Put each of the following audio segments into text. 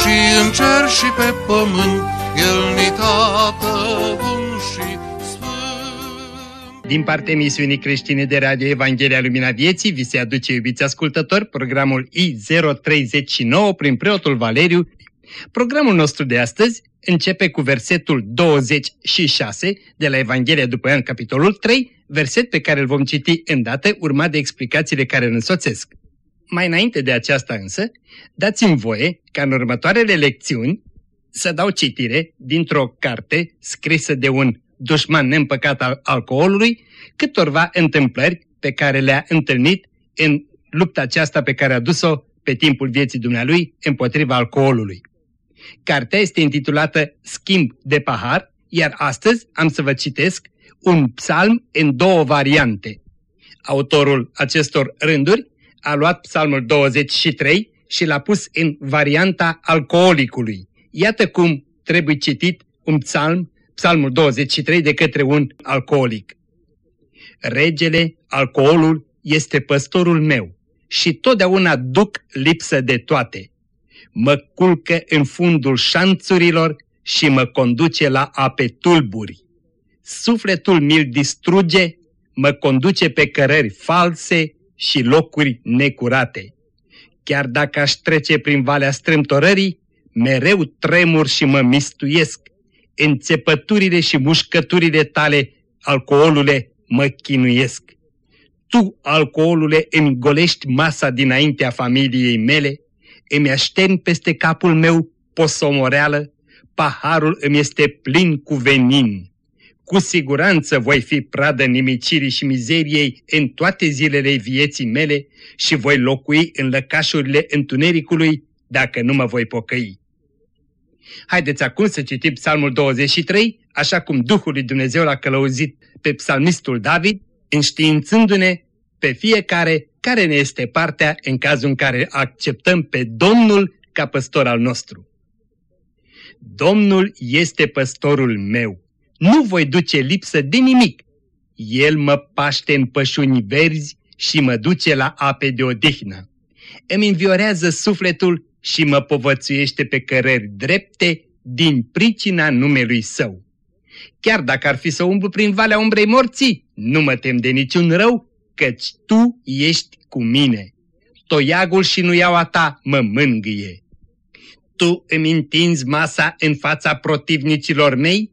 și în cer și pe pământ, El ni tată bun și sfânt. Din partea emisiunii creștine de Radio Evanghelia Lumina Vieții, vi se aduce, iubiți ascultători, programul I039 prin preotul Valeriu. Programul nostru de astăzi începe cu versetul 26 de la Evanghelia după Ioan, capitolul 3, verset pe care îl vom citi îndată, urmat de explicațiile care îl însoțesc. Mai înainte de aceasta însă, dați-mi voie ca în următoarele lecțiuni să dau citire dintr-o carte scrisă de un dușman neîmpăcat al alcoolului, câtorva întâmplări pe care le-a întâlnit în lupta aceasta pe care a dus-o pe timpul vieții dumnealui împotriva alcoolului. Cartea este intitulată Schimb de pahar, iar astăzi am să vă citesc un psalm în două variante. Autorul acestor rânduri a luat psalmul 23 și l-a pus în varianta alcoolicului. Iată cum trebuie citit un psalm, psalmul 23 de către un alcoolic. Regele, alcoolul, este păstorul meu și totdeauna duc lipsă de toate. Mă culcă în fundul șanțurilor și mă conduce la ape tulburi. Sufletul mi-l distruge, mă conduce pe cărări false și locuri necurate. Chiar dacă aș trece prin valea strâmtorării, mereu tremur și mă mistuiesc. Înțepăturile și mușcăturile tale, alcoolule, mă chinuiesc. Tu, alcoolule, îmi golești masa dinaintea familiei mele, îmi aștern peste capul meu posomoreală, paharul îmi este plin cu venin. Cu siguranță voi fi pradă nimicirii și mizeriei în toate zilele vieții mele și voi locui în lăcașurile întunericului dacă nu mă voi pocăi. Haideți acum să citim psalmul 23, așa cum Duhul lui Dumnezeu l-a călăuzit pe psalmistul David, înștiințându-ne pe fiecare care ne este partea în cazul în care acceptăm pe Domnul ca păstor al nostru. Domnul este păstorul meu nu voi duce lipsă de nimic. El mă paște în pășuni verzi și mă duce la ape de odihnă. Îmi înviorează sufletul și mă povățuiește pe cărări drepte din pricina numelui său. Chiar dacă ar fi să umblu prin valea umbrei morții, nu mă tem de niciun rău, căci tu ești cu mine. Toiagul și nuiaua ta mă mângâie. Tu îmi întinzi masa în fața protivnicilor mei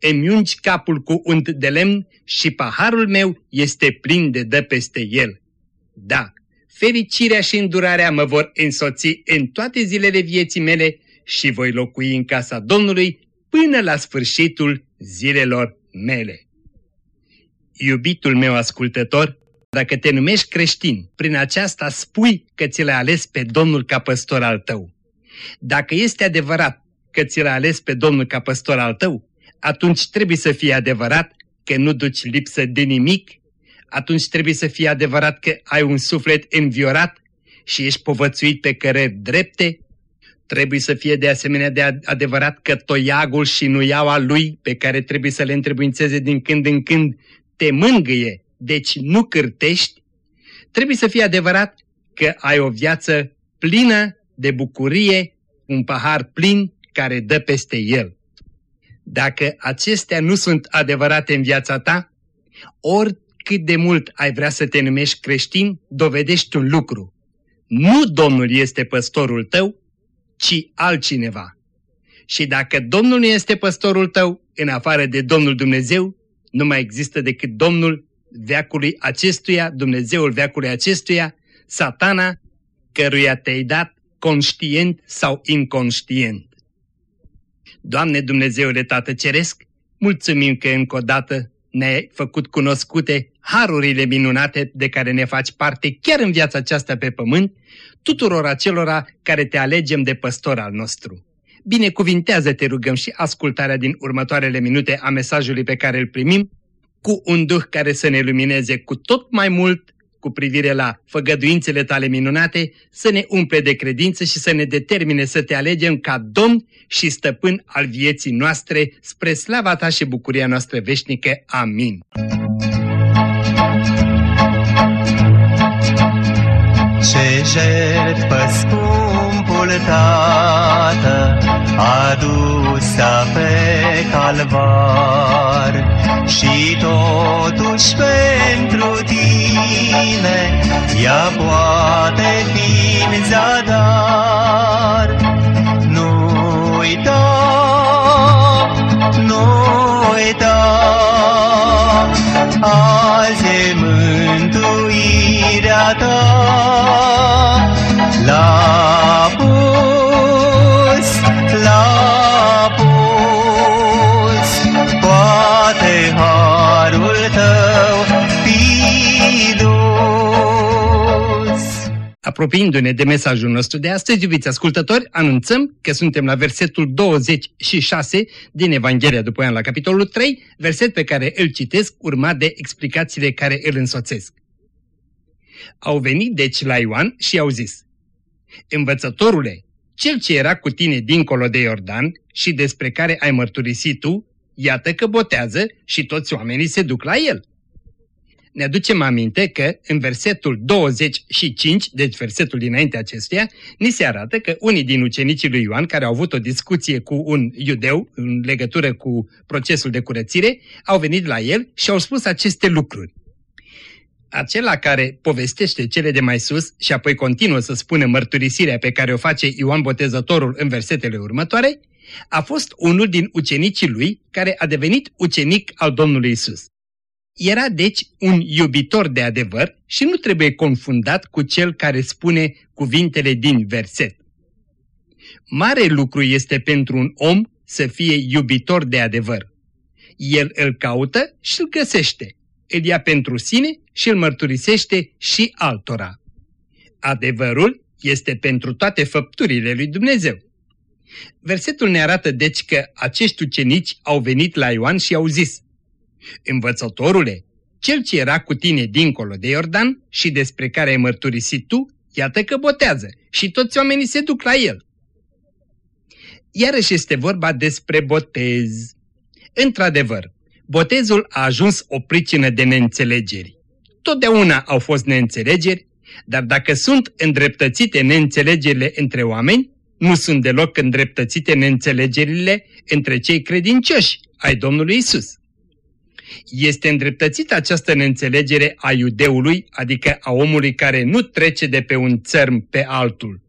îmi ungi capul cu unt de lemn și paharul meu este plin de dă peste el. Da, fericirea și îndurarea mă vor însoți în toate zilele vieții mele și voi locui în casa Domnului până la sfârșitul zilelor mele. Iubitul meu ascultător, dacă te numești creștin, prin aceasta spui că ți l-ai ales pe Domnul ca păstor al tău. Dacă este adevărat că ți l-ai ales pe Domnul ca păstor al tău, atunci trebuie să fie adevărat că nu duci lipsă de nimic, atunci trebuie să fie adevărat că ai un suflet înviorat și ești povățuit pe cărări drepte, trebuie să fie de asemenea de adevărat că toiagul și nuiaua lui, pe care trebuie să le întrebuințeze din când în când, te mângâie, deci nu cârtești, trebuie să fie adevărat că ai o viață plină de bucurie, un pahar plin care dă peste el. Dacă acestea nu sunt adevărate în viața ta, oricât de mult ai vrea să te numești creștin, dovedești un lucru. Nu Domnul este păstorul tău, ci altcineva. Și dacă Domnul nu este păstorul tău, în afară de Domnul Dumnezeu, nu mai există decât Domnul veacului acestuia, Dumnezeul veacului acestuia, satana, căruia te-ai dat conștient sau inconștient. Doamne Dumnezeule Tată Ceresc, mulțumim că încă o dată ne-ai făcut cunoscute harurile minunate de care ne faci parte chiar în viața aceasta pe pământ, tuturor acelora care te alegem de păstor al nostru. binecuvintează, te rugăm, și ascultarea din următoarele minute a mesajului pe care îl primim, cu un duh care să ne lumineze cu tot mai mult cu privire la făgăduințele tale minunate, să ne umple de credință și să ne determine să te alegem ca Domn și Stăpân al vieții noastre, spre slava ta și bucuria noastră veșnică. Amin. Ce jertfă scumpul Tată adusă pe calvar și totuși pentru tine ea poate fi în zadar. Nu uita, nu uita, azi e mântuirea ta. La Apropiindu-ne de mesajul nostru de astăzi, iubiți ascultători, anunțăm că suntem la versetul 26 din Evanghelia după Ioan la capitolul 3, verset pe care îl citesc urmat de explicațiile care îl însoțesc. Au venit deci la Ioan și au zis, Învățătorule, cel ce era cu tine dincolo de Iordan și despre care ai mărturisit tu, iată că botează și toți oamenii se duc la el. Ne aducem aminte că în versetul 25, deci versetul dinainte acestuia, ni se arată că unii din ucenicii lui Ioan, care au avut o discuție cu un iudeu în legătură cu procesul de curățire, au venit la el și au spus aceste lucruri acela care povestește cele de mai sus și apoi continuă să spună mărturisirea pe care o face Ioan Botezătorul în versetele următoare, a fost unul din ucenicii lui care a devenit ucenic al Domnului Isus. Era deci un iubitor de adevăr și nu trebuie confundat cu cel care spune cuvintele din verset. Mare lucru este pentru un om să fie iubitor de adevăr. El îl caută și îl găsește îl ia pentru sine și îl mărturisește și altora. Adevărul este pentru toate făpturile lui Dumnezeu. Versetul ne arată deci că acești ucenici au venit la Ioan și au zis Învățătorule, cel ce era cu tine dincolo de Iordan și despre care ai mărturisit tu, iată că botează și toți oamenii se duc la el. Iarăși este vorba despre botez. Într-adevăr, botezul a ajuns o pricină de neînțelegeri. Totdeauna au fost neînțelegeri, dar dacă sunt îndreptățite neînțelegerile între oameni, nu sunt deloc îndreptățite neînțelegerile între cei credincioși ai Domnului Isus. Este îndreptățită această neînțelegere a iudeului, adică a omului care nu trece de pe un țărm pe altul.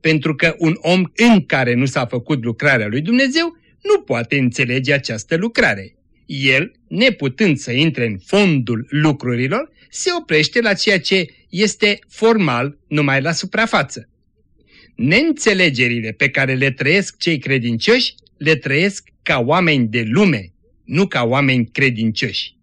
Pentru că un om în care nu s-a făcut lucrarea lui Dumnezeu nu poate înțelege această lucrare el, neputând să intre în fondul lucrurilor, se oprește la ceea ce este formal numai la suprafață. Neînțelegerile pe care le trăiesc cei credincioși, le trăiesc ca oameni de lume, nu ca oameni credincioși.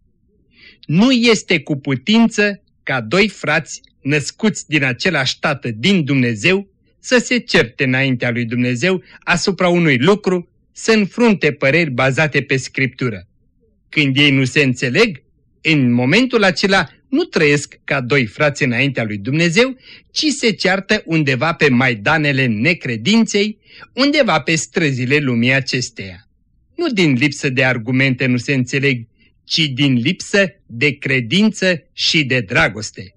Nu este cu putință ca doi frați născuți din același tată din Dumnezeu să se certe înaintea lui Dumnezeu asupra unui lucru, să înfrunte păreri bazate pe Scriptură. Când ei nu se înțeleg, în momentul acela nu trăiesc ca doi frați înaintea lui Dumnezeu, ci se ceartă undeva pe maidanele necredinței, undeva pe străzile lumii acesteia. Nu din lipsă de argumente nu se înțeleg, ci din lipsă de credință și de dragoste.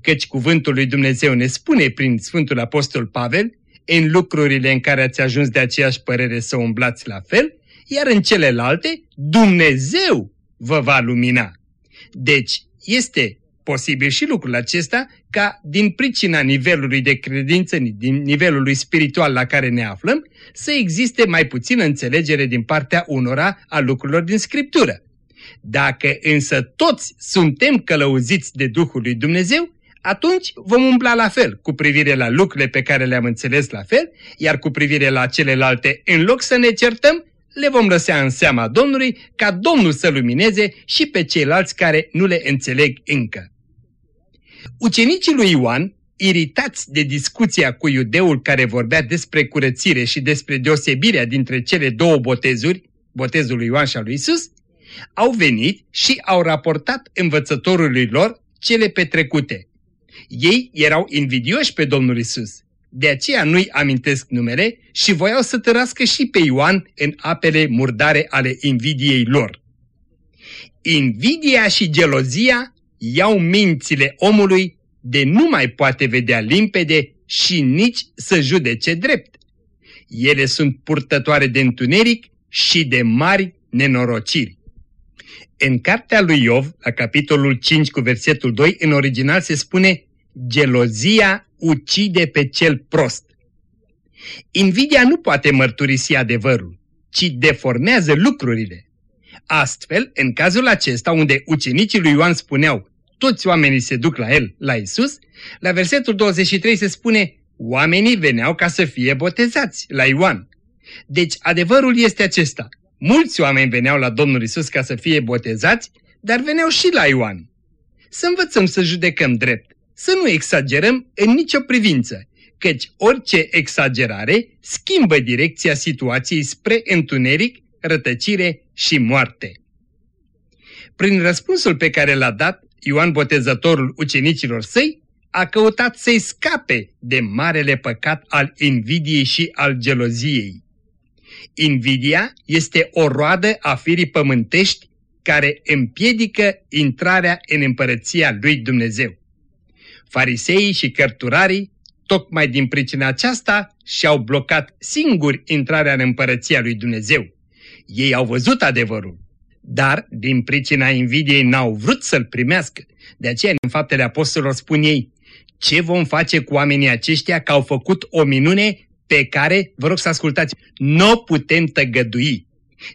Căci cuvântul lui Dumnezeu ne spune prin Sfântul Apostol Pavel, în lucrurile în care ați ajuns de aceeași părere să umblați la fel, iar în celelalte Dumnezeu vă va lumina. Deci este posibil și lucrul acesta ca din pricina nivelului de credință, din nivelului spiritual la care ne aflăm, să existe mai puțină înțelegere din partea unora a lucrurilor din Scriptură. Dacă însă toți suntem călăuziți de Duhul lui Dumnezeu, atunci vom umbla la fel cu privire la lucrurile pe care le-am înțeles la fel, iar cu privire la celelalte, în loc să ne certăm, le vom lăsa în seama Domnului ca Domnul să lumineze și pe ceilalți care nu le înțeleg încă. Ucenicii lui Ioan, iritați de discuția cu iudeul care vorbea despre curățire și despre deosebirea dintre cele două botezuri, botezul lui Ioan și al lui Isus, au venit și au raportat învățătorului lor cele petrecute. Ei erau invidioși pe Domnul Isus. De aceea nu-i amintesc numele și voiau să tărască și pe Ioan în apele murdare ale invidiei lor. Invidia și gelozia iau mințile omului de nu mai poate vedea limpede și nici să judece drept. Ele sunt purtătoare de întuneric și de mari nenorociri. În cartea lui Iov, la capitolul 5 cu versetul 2, în original se spune Gelozia ucide pe cel prost. Invidia nu poate mărturisi adevărul, ci deformează lucrurile. Astfel, în cazul acesta, unde ucenicii lui Ioan spuneau, toți oamenii se duc la el, la Isus, la versetul 23 se spune, oamenii veneau ca să fie botezați, la Ioan. Deci, adevărul este acesta. Mulți oameni veneau la Domnul Isus ca să fie botezați, dar veneau și la Ioan. Să învățăm să judecăm drept, să nu exagerăm în nicio privință, căci orice exagerare schimbă direcția situației spre întuneric, rătăcire și moarte. Prin răspunsul pe care l-a dat Ioan Botezătorul ucenicilor săi, a căutat să-i scape de marele păcat al invidiei și al geloziei. Invidia este o roadă a firii pământești care împiedică intrarea în împărăția lui Dumnezeu. Fariseii și cărturarii, tocmai din pricina aceasta, și-au blocat singuri intrarea în împărăția lui Dumnezeu. Ei au văzut adevărul, dar din pricina invidiei n-au vrut să-l primească. De aceea, în faptele apostolilor spun ei, ce vom face cu oamenii aceștia că au făcut o minune pe care, vă rog să ascultați, nu o putem tăgădui.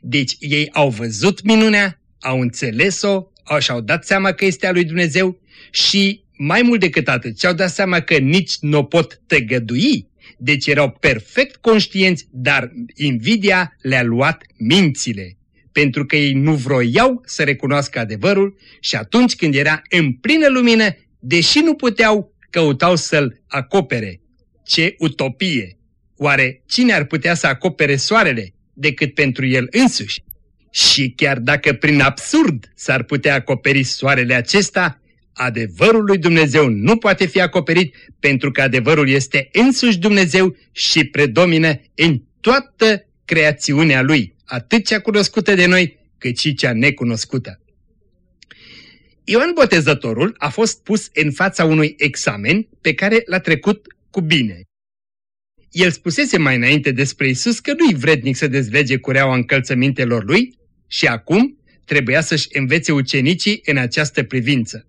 Deci ei au văzut minunea, au înțeles-o, și-au dat seama că este a lui Dumnezeu și mai mult decât atât, și-au dat seama că nici nu o pot tăgădui. Deci erau perfect conștienți, dar invidia le-a luat mințile pentru că ei nu vroiau să recunoască adevărul și atunci când era în plină lumină, deși nu puteau, căutau să-l acopere. Ce utopie! Oare cine ar putea să acopere soarele decât pentru el însuși? Și chiar dacă prin absurd s-ar putea acoperi soarele acesta, adevărul lui Dumnezeu nu poate fi acoperit pentru că adevărul este însuși Dumnezeu și predomină în toată creațiunea lui atât cea cunoscută de noi, cât și cea necunoscută. Ioan Botezătorul a fost pus în fața unui examen pe care l-a trecut cu bine. El spusese mai înainte despre Isus că nu-i vrednic să dezlege cureaua încălțămintelor lui și acum trebuia să-și învețe ucenicii în această privință.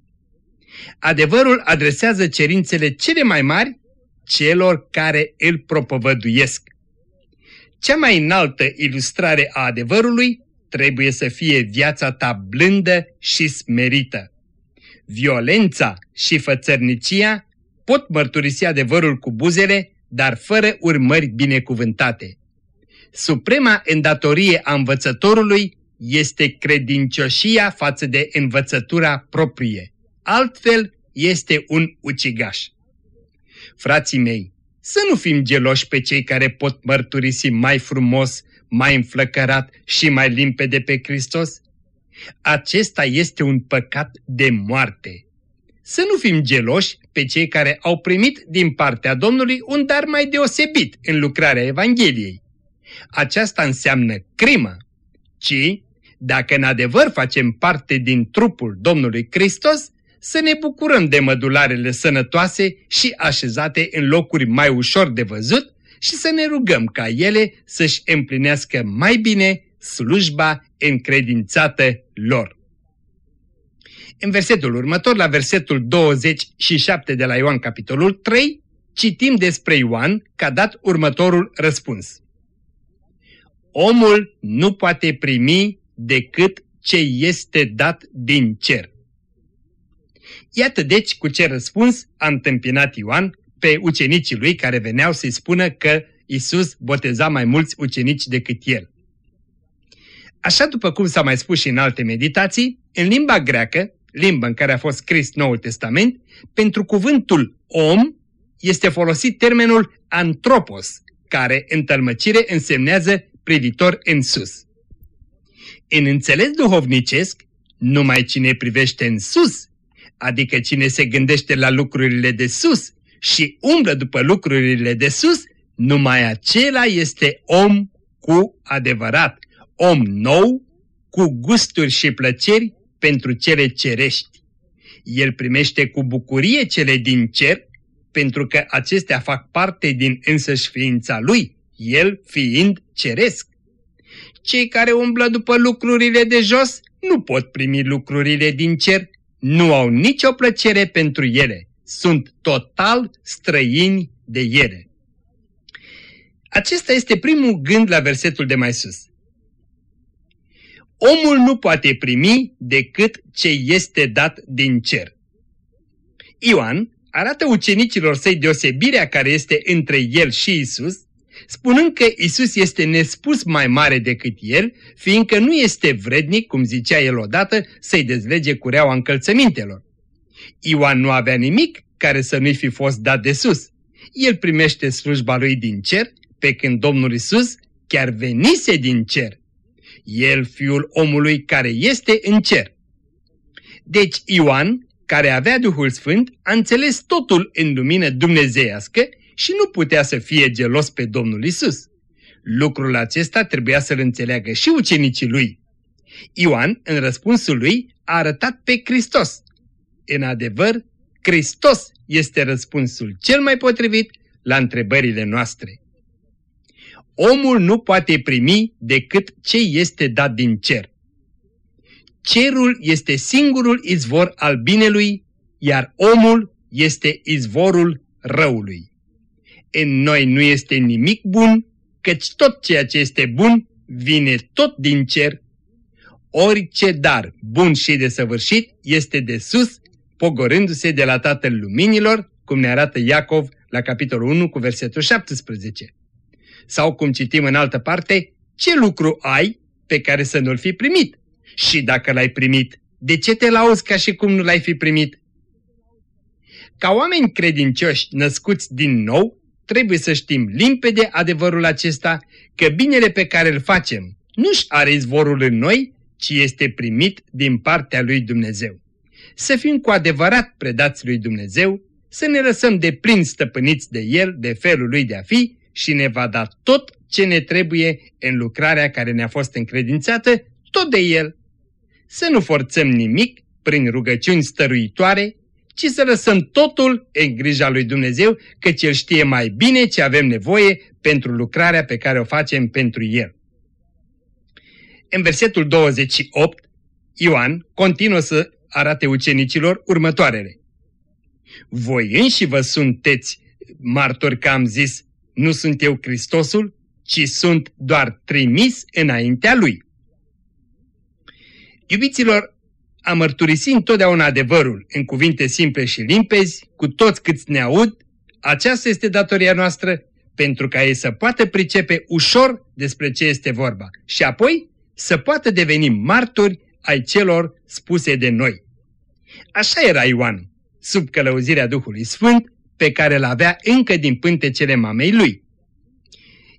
Adevărul adresează cerințele cele mai mari celor care îl propovăduiesc. Cea mai înaltă ilustrare a adevărului trebuie să fie viața ta blândă și smerită. Violența și fățărnicia pot mărturisi adevărul cu buzele, dar fără urmări binecuvântate. Suprema îndatorie a învățătorului este credincioșia față de învățătura proprie. Altfel este un ucigaș. Frații mei, să nu fim geloși pe cei care pot mărturisi mai frumos, mai înflăcărat și mai limpede pe Hristos? Acesta este un păcat de moarte. Să nu fim geloși pe cei care au primit din partea Domnului un dar mai deosebit în lucrarea Evangheliei. Aceasta înseamnă crimă, ci, dacă în adevăr facem parte din trupul Domnului Hristos, să ne bucurăm de mădularele sănătoase și așezate în locuri mai ușor de văzut și să ne rugăm ca ele să-și împlinească mai bine slujba încredințată lor. În versetul următor, la versetul 27 de la Ioan capitolul 3, citim despre Ioan că a dat următorul răspuns. Omul nu poate primi decât ce este dat din cer. Iată deci cu ce răspuns a întâmpinat Ioan pe ucenicii lui care veneau să-i spună că Isus boteza mai mulți ucenici decât el. Așa după cum s-a mai spus și în alte meditații, în limba greacă, limba în care a fost scris Noul Testament, pentru cuvântul om este folosit termenul antropos, care în tălmăcire însemnează privitor în sus. În înțeles duhovnicesc, numai cine privește în sus, adică cine se gândește la lucrurile de sus și umblă după lucrurile de sus, numai acela este om cu adevărat, om nou, cu gusturi și plăceri pentru cele cerești. El primește cu bucurie cele din cer, pentru că acestea fac parte din însăși ființa lui, el fiind ceresc. Cei care umblă după lucrurile de jos nu pot primi lucrurile din cer, nu au nicio plăcere pentru ele, sunt total străini de ele. Acesta este primul gând la versetul de mai sus. Omul nu poate primi decât ce este dat din cer. Ioan arată ucenicilor săi deosebirea care este între el și Isus, spunând că Isus este nespus mai mare decât el, fiindcă nu este vrednic, cum zicea el odată, să-i dezlege cureaua încălțămintelor. Ioan nu avea nimic care să nu-i fi fost dat de sus. El primește slujba lui din cer, pe când Domnul Isus chiar venise din cer. El fiul omului care este în cer. Deci Ioan care avea Duhul Sfânt, a înțeles totul în lumină dumnezeiască și nu putea să fie gelos pe Domnul Isus. Lucrul acesta trebuia să-l înțeleagă și ucenicii lui. Ioan, în răspunsul lui, a arătat pe Hristos. În adevăr, Hristos este răspunsul cel mai potrivit la întrebările noastre. Omul nu poate primi decât ce este dat din cer. Cerul este singurul izvor al binelui, iar omul este izvorul răului. În noi nu este nimic bun, căci tot ceea ce este bun vine tot din cer. Orice dar bun și desăvârșit este de sus, pogorându-se de la Tatăl Luminilor, cum ne arată Iacov la capitolul 1 cu versetul 17. Sau cum citim în altă parte, ce lucru ai pe care să nu-l fi primit? Și dacă l-ai primit, de ce te lauzi ca și cum nu l-ai fi primit? Ca oameni credincioși născuți din nou, trebuie să știm limpede adevărul acesta că binele pe care îl facem nu-și are izvorul în noi, ci este primit din partea lui Dumnezeu. Să fim cu adevărat predați lui Dumnezeu, să ne lăsăm de plin stăpâniți de El, de felul lui de a fi și ne va da tot ce ne trebuie în lucrarea care ne-a fost încredințată, tot de El să nu forțăm nimic prin rugăciuni stăruitoare, ci să lăsăm totul în grija lui Dumnezeu, căci El știe mai bine ce avem nevoie pentru lucrarea pe care o facem pentru El. În versetul 28, Ioan continuă să arate ucenicilor următoarele. Voi înși vă sunteți martori că am zis, nu sunt eu Hristosul, ci sunt doar trimis înaintea Lui. Iubiților, a mărturisi întotdeauna adevărul în cuvinte simple și limpezi, cu toți câți ne aud, aceasta este datoria noastră pentru ca ei să poată pricepe ușor despre ce este vorba și apoi să poată deveni martori ai celor spuse de noi. Așa era Ioan, sub călăuzirea Duhului Sfânt, pe care îl avea încă din pântecele mamei lui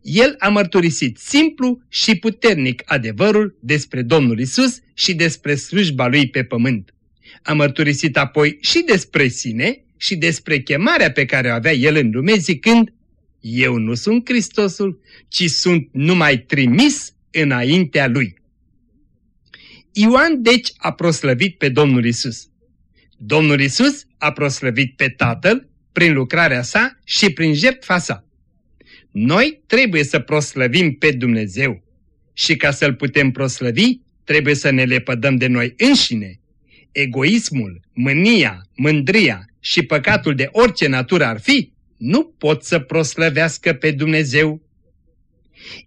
el a mărturisit simplu și puternic adevărul despre Domnul Isus și despre slujba lui pe pământ. A mărturisit apoi și despre sine și despre chemarea pe care o avea el în lume zicând, Eu nu sunt Hristosul, ci sunt numai trimis înaintea lui. Ioan deci a proslăvit pe Domnul Isus. Domnul Isus a proslăvit pe Tatăl prin lucrarea sa și prin jertfa sa. Noi trebuie să proslăvim pe Dumnezeu și ca să-L putem proslăvi, trebuie să ne lepădăm de noi înșine. Egoismul, mânia, mândria și păcatul de orice natură ar fi, nu pot să proslăvească pe Dumnezeu.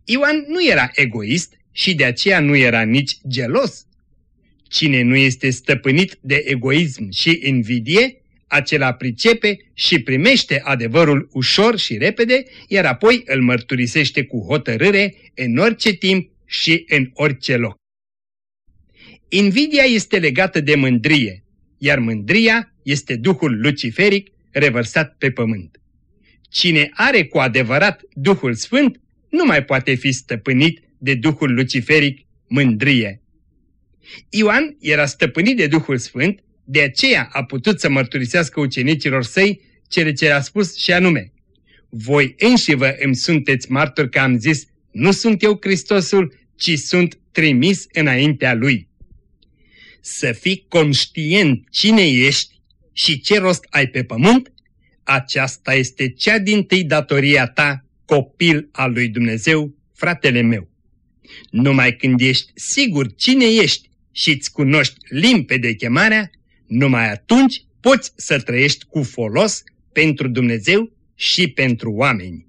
Ioan nu era egoist și de aceea nu era nici gelos. Cine nu este stăpânit de egoism și invidie, acela pricepe și primește adevărul ușor și repede, iar apoi îl mărturisește cu hotărâre în orice timp și în orice loc. Invidia este legată de mândrie, iar mândria este duhul luciferic revărsat pe pământ. Cine are cu adevărat Duhul Sfânt nu mai poate fi stăpânit de Duhul Luciferic, mândrie. Ioan era stăpânit de Duhul Sfânt, de aceea a putut să mărturisească ucenicilor săi cele ce a spus și anume, Voi înșivă îmi sunteți martori că am zis, nu sunt eu Hristosul, ci sunt trimis înaintea Lui. Să fii conștient cine ești și ce rost ai pe pământ, aceasta este cea din tâi datoria ta, copil al lui Dumnezeu, fratele meu. Numai când ești sigur cine ești și îți cunoști limpede chemarea, numai atunci poți să trăiești cu folos pentru Dumnezeu și pentru oameni.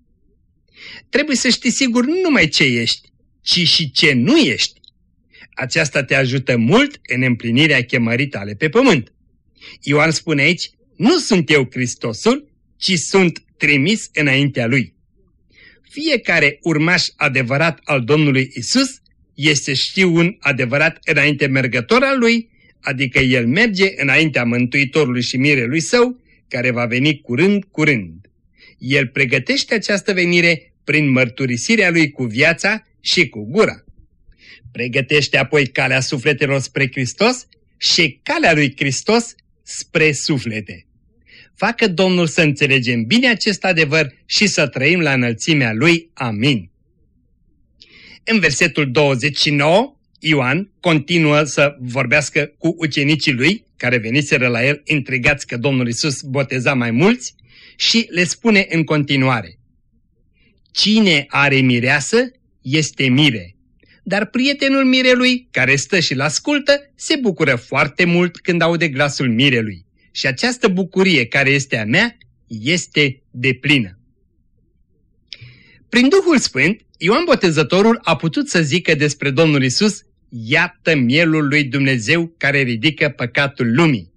Trebuie să știi sigur nu numai ce ești, ci și ce nu ești. Aceasta te ajută mult în împlinirea chemării tale pe pământ. Ioan spune aici, nu sunt eu Hristosul, ci sunt trimis înaintea Lui. Fiecare urmaș adevărat al Domnului Isus este știu un adevărat înainte mergător al Lui, adică El merge înaintea Mântuitorului și mirelui Său, care va veni curând, curând. El pregătește această venire prin mărturisirea Lui cu viața și cu gura. Pregătește apoi calea sufletelor spre Hristos și calea lui Hristos spre suflete. Facă Domnul să înțelegem bine acest adevăr și să trăim la înălțimea Lui. Amin. În versetul 29, Ioan continuă să vorbească cu ucenicii lui, care veniseră la el intrigați că Domnul Isus boteza mai mulți, și le spune în continuare. Cine are mireasă este mire, dar prietenul mirelui, care stă și-l ascultă, se bucură foarte mult când aude glasul mirelui. Și această bucurie care este a mea este deplină. Prin Duhul Sfânt, Ioan Botezătorul a putut să zică despre Domnul Isus, iată mielul lui Dumnezeu care ridică păcatul lumii.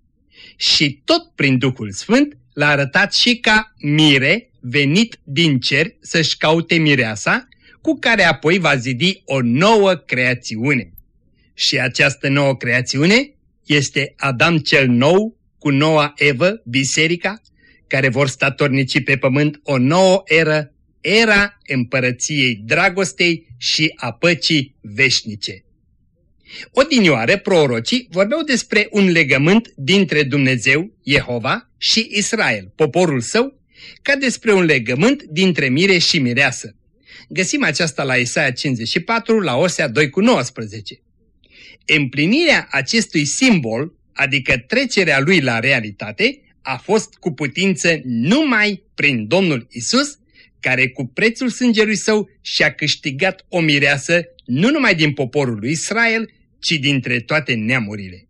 Și tot prin Duhul Sfânt l-a arătat și ca mire venit din cer să-și caute mireasa, cu care apoi va zidi o nouă creațiune. Și această nouă creațiune este Adam cel nou cu noua Evă, biserica, care vor statornici pe pământ o nouă eră, era împărăției dragostei și a păcii veșnice. Odinioare, prorocii vorbeau despre un legământ dintre Dumnezeu, Jehova, și Israel, poporul său, ca despre un legământ dintre mire și mireasă. Găsim aceasta la Isaia 54, la Osea 2 cu 19. Împlinirea acestui simbol, adică trecerea lui la realitate, a fost cu putință numai prin Domnul Isus, care cu prețul sângelui său și-a câștigat o mireasă nu numai din poporul lui Israel, ci dintre toate neamurile.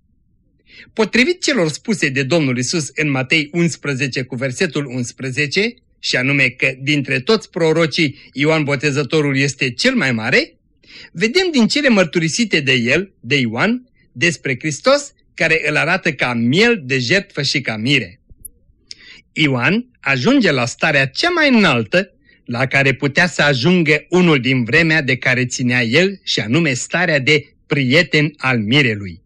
Potrivit celor spuse de Domnul Isus în Matei 11 cu versetul 11, și anume că dintre toți prorocii Ioan Botezătorul este cel mai mare, vedem din cele mărturisite de el, de Ioan, despre Hristos, care îl arată ca miel de jertfă și ca mire. Ioan ajunge la starea cea mai înaltă la care putea să ajungă unul din vremea de care ținea el și anume starea de prieten al mirelui.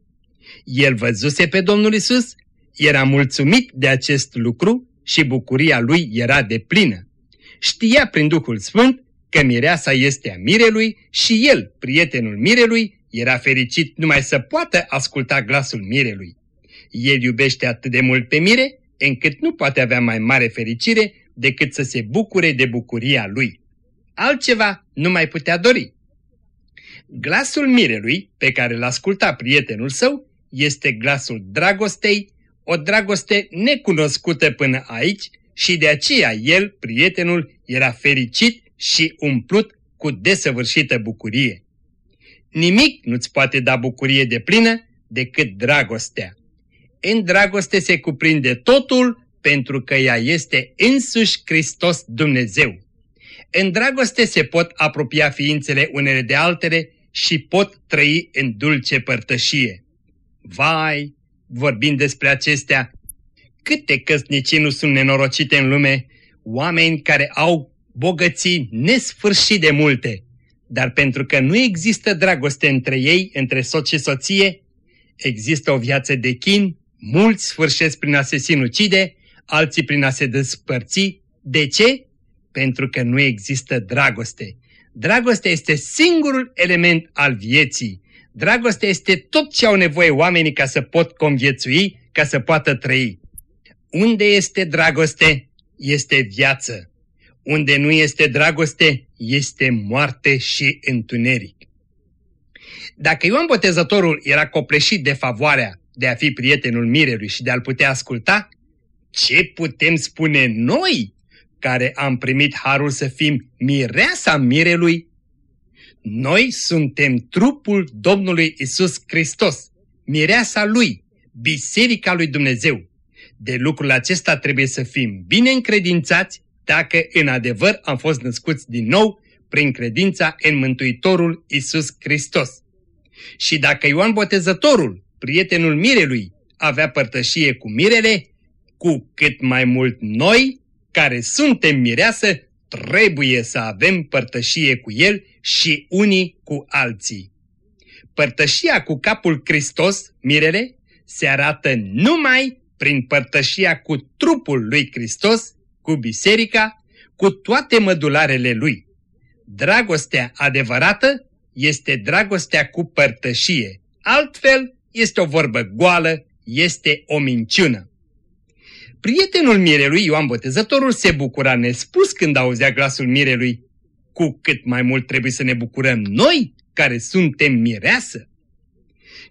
El văzuse pe Domnul Isus, era mulțumit de acest lucru și bucuria lui era de plină. Știa prin Duhul Sfânt că mireasa este a mirelui și el, prietenul mirelui, era fericit numai să poată asculta glasul mirelui. El iubește atât de mult pe mire, încât nu poate avea mai mare fericire decât să se bucure de bucuria lui. Altceva nu mai putea dori. Glasul mirelui, pe care l asculta prietenul său, este glasul dragostei, o dragoste necunoscută până aici și de aceea el, prietenul, era fericit și umplut cu desăvârșită bucurie. Nimic nu-ți poate da bucurie de plină decât dragostea. În dragoste se cuprinde totul pentru că ea este însuși Hristos Dumnezeu. În dragoste se pot apropia ființele unele de altele și pot trăi în dulce părtășie. Vai, vorbind despre acestea, câte căsnicii nu sunt nenorocite în lume, oameni care au bogății nesfârșit de multe, dar pentru că nu există dragoste între ei, între soț și soție, există o viață de chin, mulți sfârșesc prin a se sinucide, alții prin a se despărți. De ce? Pentru că nu există dragoste. Dragostea este singurul element al vieții. Dragostea este tot ce au nevoie oamenii ca să pot conviețui, ca să poată trăi. Unde este dragoste, este viață. Unde nu este dragoste, este moarte și întuneric. Dacă Ioan Botezătorul era copleșit de favoarea de a fi prietenul mirelui și de a-l putea asculta, ce putem spune noi care am primit harul să fim mireasa mirelui? Noi suntem trupul Domnului Isus Hristos, mireasa Lui, Biserica lui Dumnezeu. De lucrul acesta trebuie să fim bine încredințați dacă în adevăr am fost născuți din nou prin credința în Mântuitorul Isus Hristos. Și dacă Ioan Botezătorul, prietenul mirelui, avea părtășie cu mirele, cu cât mai mult noi, care suntem mireasă, trebuie să avem părtășie cu el și unii cu alții. Părtășia cu capul Hristos, mirele, se arată numai prin părtășia cu trupul lui Hristos, cu biserica, cu toate mădularele lui. Dragostea adevărată este dragostea cu părtășie. Altfel, este o vorbă goală, este o minciună. Prietenul mirelui Ioan Botezătorul se bucura nespus când auzea glasul mirelui. Cu cât mai mult trebuie să ne bucurăm noi, care suntem mireasă.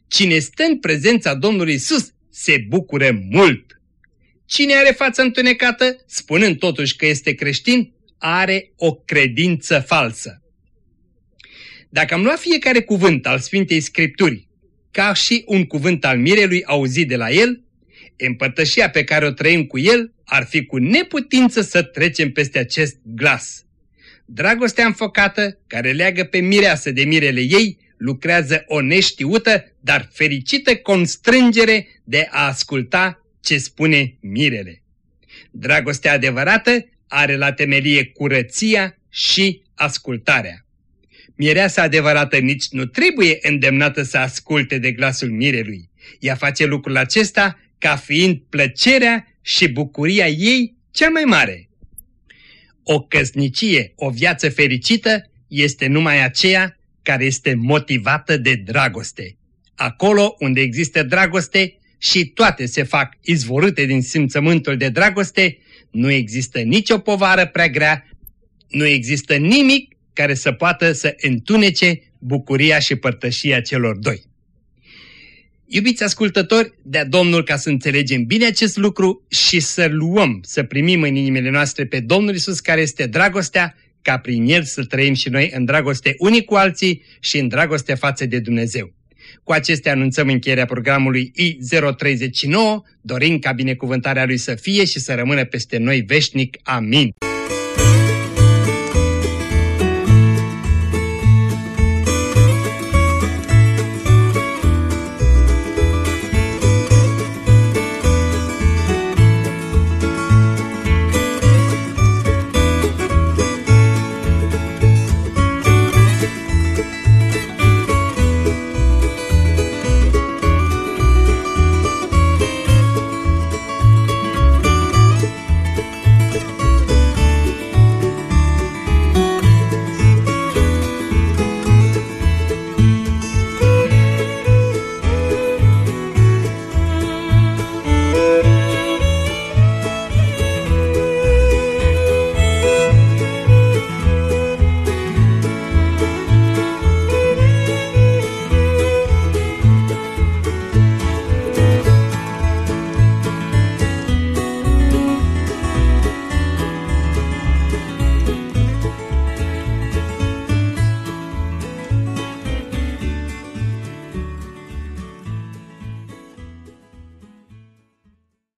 Cine stă în prezența Domnului Isus se bucură mult. Cine are fața întunecată, spunând totuși că este creștin, are o credință falsă. Dacă am luat fiecare cuvânt al Sfintei Scripturii ca și un cuvânt al mirelui auzit de la el, împărtășia pe care o trăim cu el ar fi cu neputință să trecem peste acest glas. Dragostea înfocată, care leagă pe mireasă de mirele ei, lucrează o neștiută, dar fericită constrângere de a asculta ce spune mirele. Dragostea adevărată are la temelie curăția și ascultarea. Mireasa adevărată nici nu trebuie îndemnată să asculte de glasul mirelui. Ea face lucrul acesta ca fiind plăcerea și bucuria ei cea mai mare. O căsnicie, o viață fericită, este numai aceea care este motivată de dragoste. Acolo unde există dragoste și toate se fac izvorâte din simțământul de dragoste, nu există nicio povară prea grea, nu există nimic care să poată să întunece bucuria și părtășia celor doi. Iubiți ascultători, de Domnul ca să înțelegem bine acest lucru și să luăm, să primim în inimile noastre pe Domnul Isus care este dragostea, ca prin El să trăim și noi în dragoste unii cu alții și în dragoste față de Dumnezeu. Cu acestea anunțăm încheierea programului I039, dorind ca binecuvântarea Lui să fie și să rămână peste noi veșnic. Amin.